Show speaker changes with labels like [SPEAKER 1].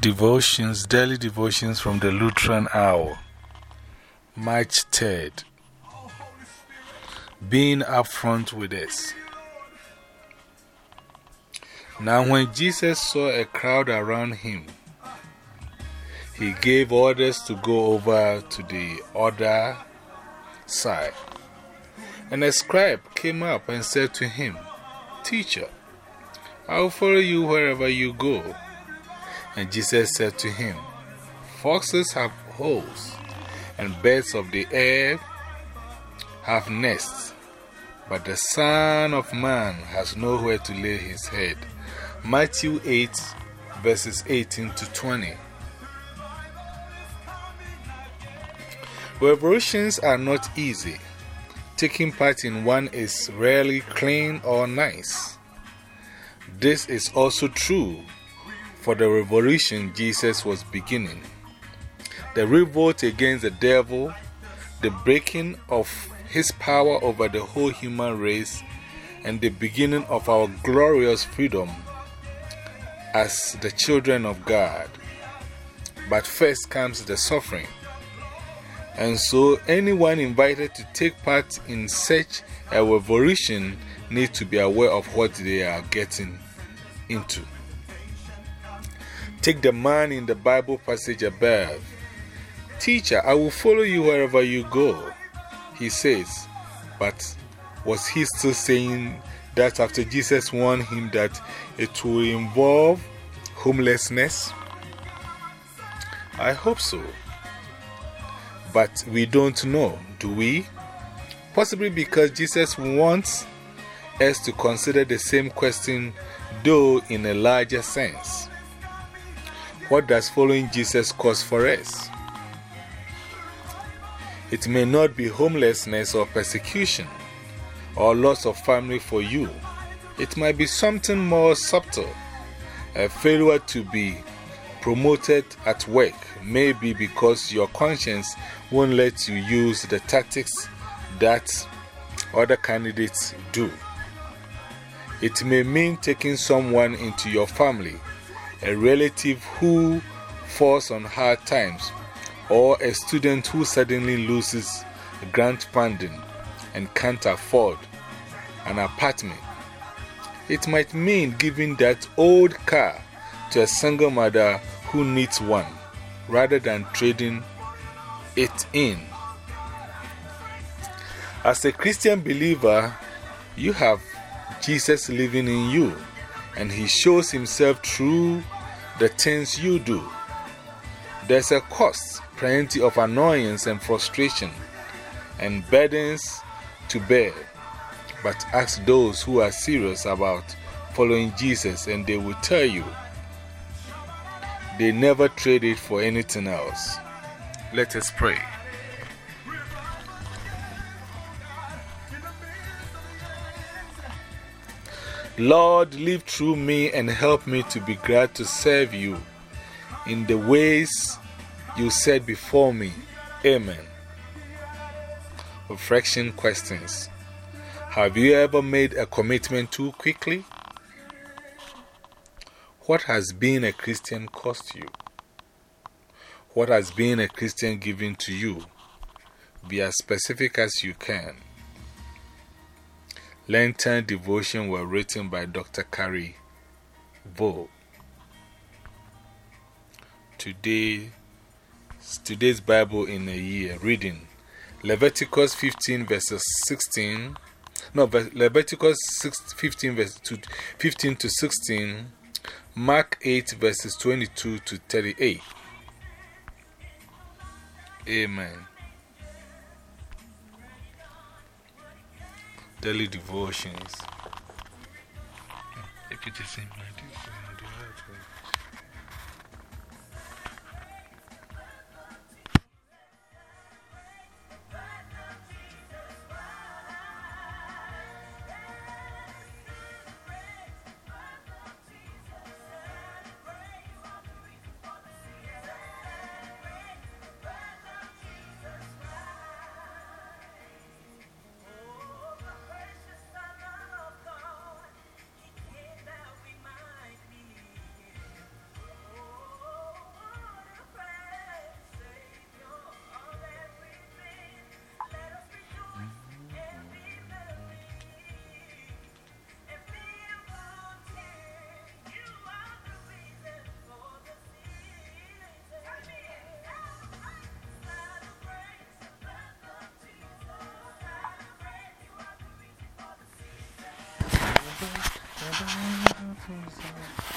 [SPEAKER 1] Devotions, daily devotions from the Lutheran Hour, March 3rd. Being upfront with us. Now, when Jesus saw a crowd around him, he gave orders to go over to the other side. And a scribe came up and said to him, Teacher, I will follow you wherever you go. And Jesus said to him, Foxes have holes, and birds of the air have nests, but the Son of Man has nowhere to lay his head. Matthew 8, verses 18 to 20. Revolutions are not easy. Taking part in one is rarely clean or nice. This is also true for the revolution Jesus was beginning. The revolt against the devil, the breaking of his power over the whole human race, and the beginning of our glorious freedom as the children of God. But first comes the suffering. And so, anyone invited to take part in such a revolution needs to be aware of what they are getting into. Take the man in the Bible passage above. Teacher, I will follow you wherever you go. He says, but was he still saying that after Jesus warned him that it will involve homelessness? I hope so. But we don't know, do we? Possibly because Jesus wants us to consider the same question, though in a larger sense. What does following Jesus cost for us? It may not be homelessness or persecution or loss of family for you. It might be something more subtle. A failure to be promoted at work, maybe because your conscience won't let you use the tactics that other candidates do. It may mean taking someone into your family a relative who falls on hard times, or a student who suddenly loses grant funding and can't afford an apartment. It might mean giving that old car to a single mother who needs one rather than trading it in. As a Christian believer, you have Jesus living in you and He shows Himself through the things you do. There's a cost, plenty of annoyance and frustration, and burdens to bear. But ask those who are serious about following Jesus, and they will tell you they never trade it for anything else. Let us pray. Lord, live through me and help me to be glad to serve you in the ways you set before me. Amen. Reflection questions Have you ever made a commitment too quickly? What has being a Christian cost you? What has being a Christian given to you? Be as specific as you can. Lantern devotion were written by Dr. Kari Vo. Today, today's Bible in a year reading Leviticus 15 verses 16. No, Leviticus 6, 15, verse 15 to 16. Mark 8 verses 22 to 38. Amen. Daily devotions. If it is in my
[SPEAKER 2] Who is that?